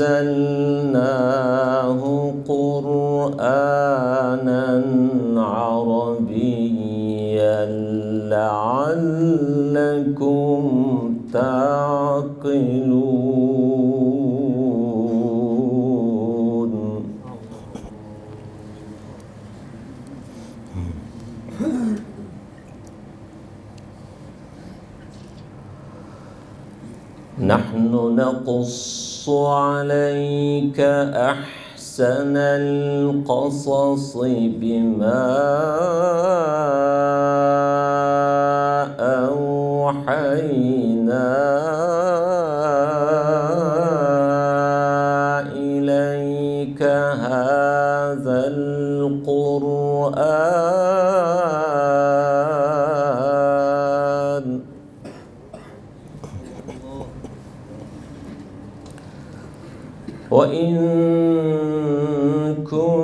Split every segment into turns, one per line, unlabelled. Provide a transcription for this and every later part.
أنزلناه قرآنا عربيا لعلكم تعقلون نحن نقص عليك أحسن القصص بما أوحينا إليك هذا القرآن. وإن كنت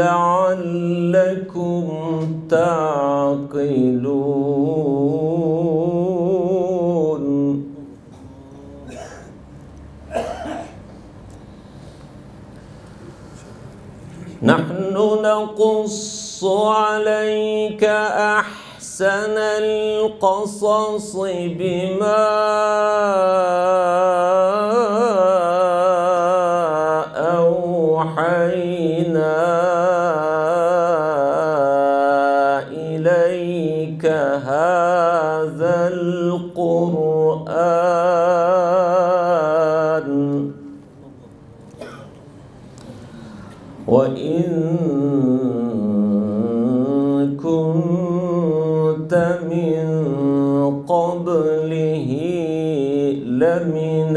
لعلكم تعقلون. نحن نقص عليك أحسن القصص بما أوحينا إليك هذا القرآن. وإن كنت من قبله لمن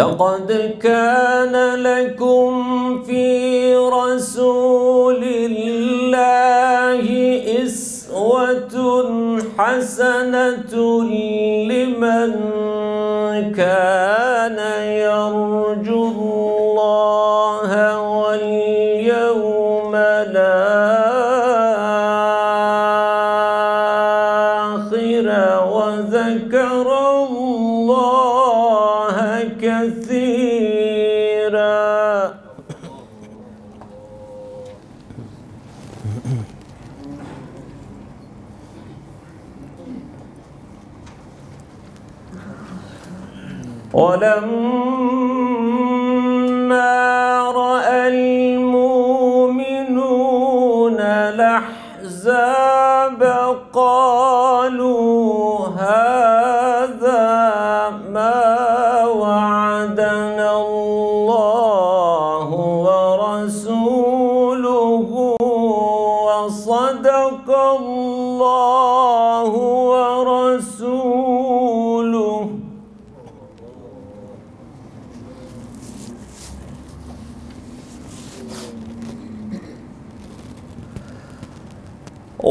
لقد كان لكم في رسول الله إسوة حسنة لمن كان يرجو ولما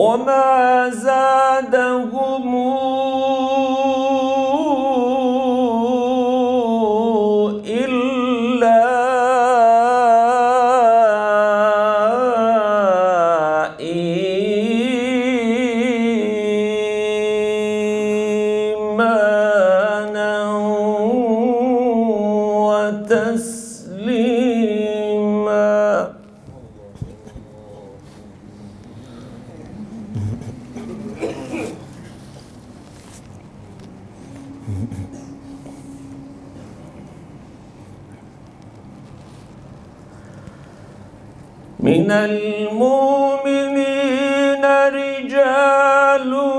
وما زادهم المؤمنين رجال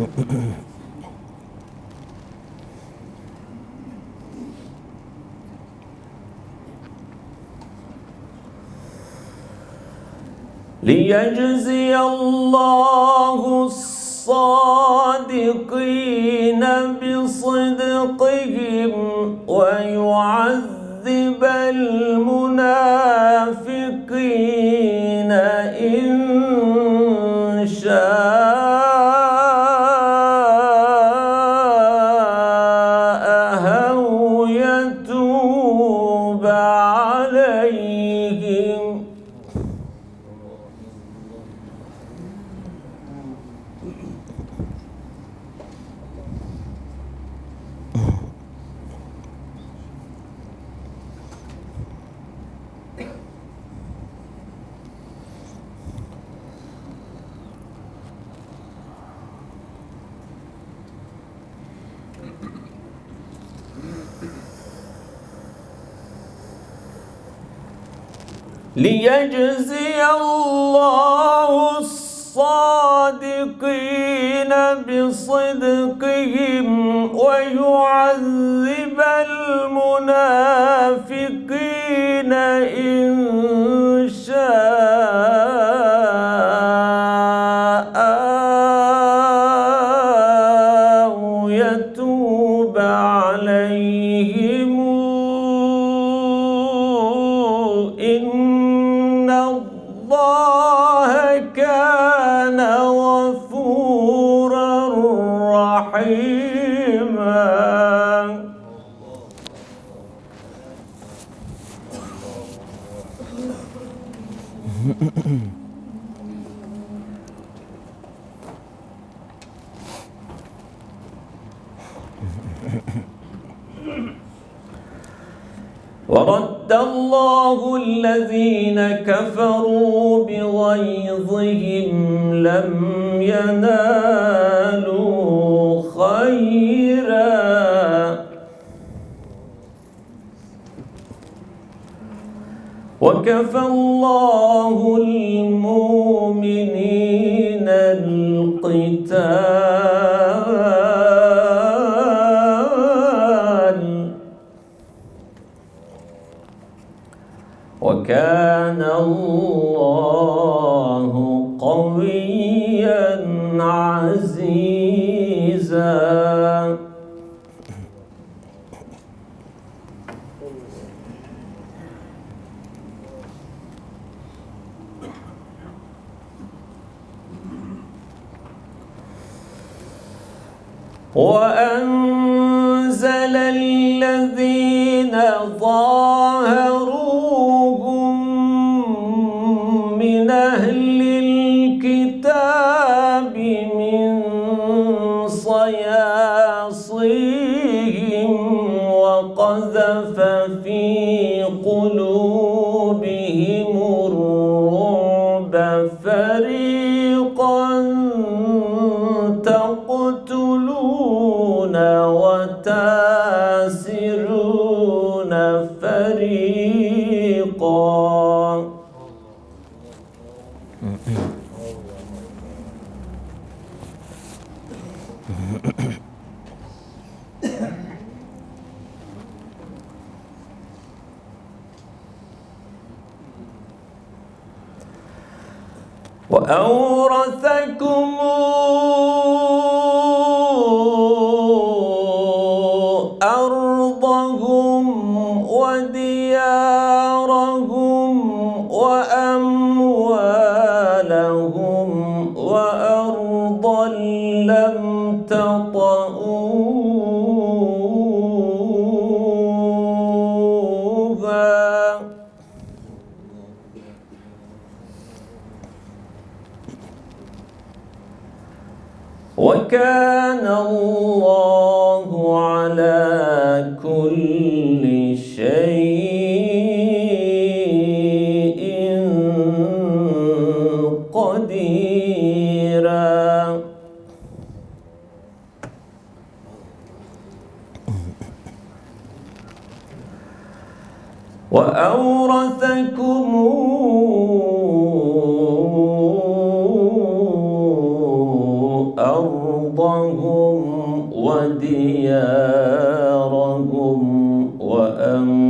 ليجزي الله الصادقين بصدقهم ويعذب المنافقين ليجزي الله الصادقين بصدقهم ويعذب المنافقين إن رحيما. ورد الله الذين كفروا بغيظهم لم ينالوا وكفى الله المؤمنين القتال. وكان فريقا وأورثكم أرضهم وديارهم وكان الله على وديارهم وأموالهم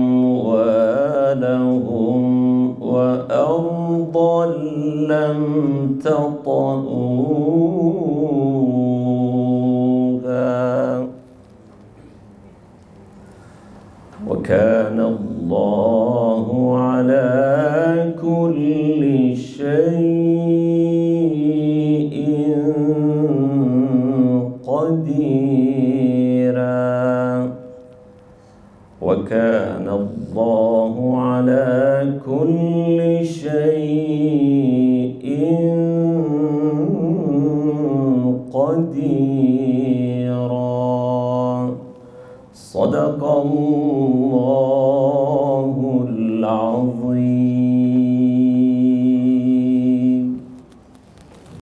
وأرضا لم تطئوها. وكان الله على كل شيء قديرا وكان الله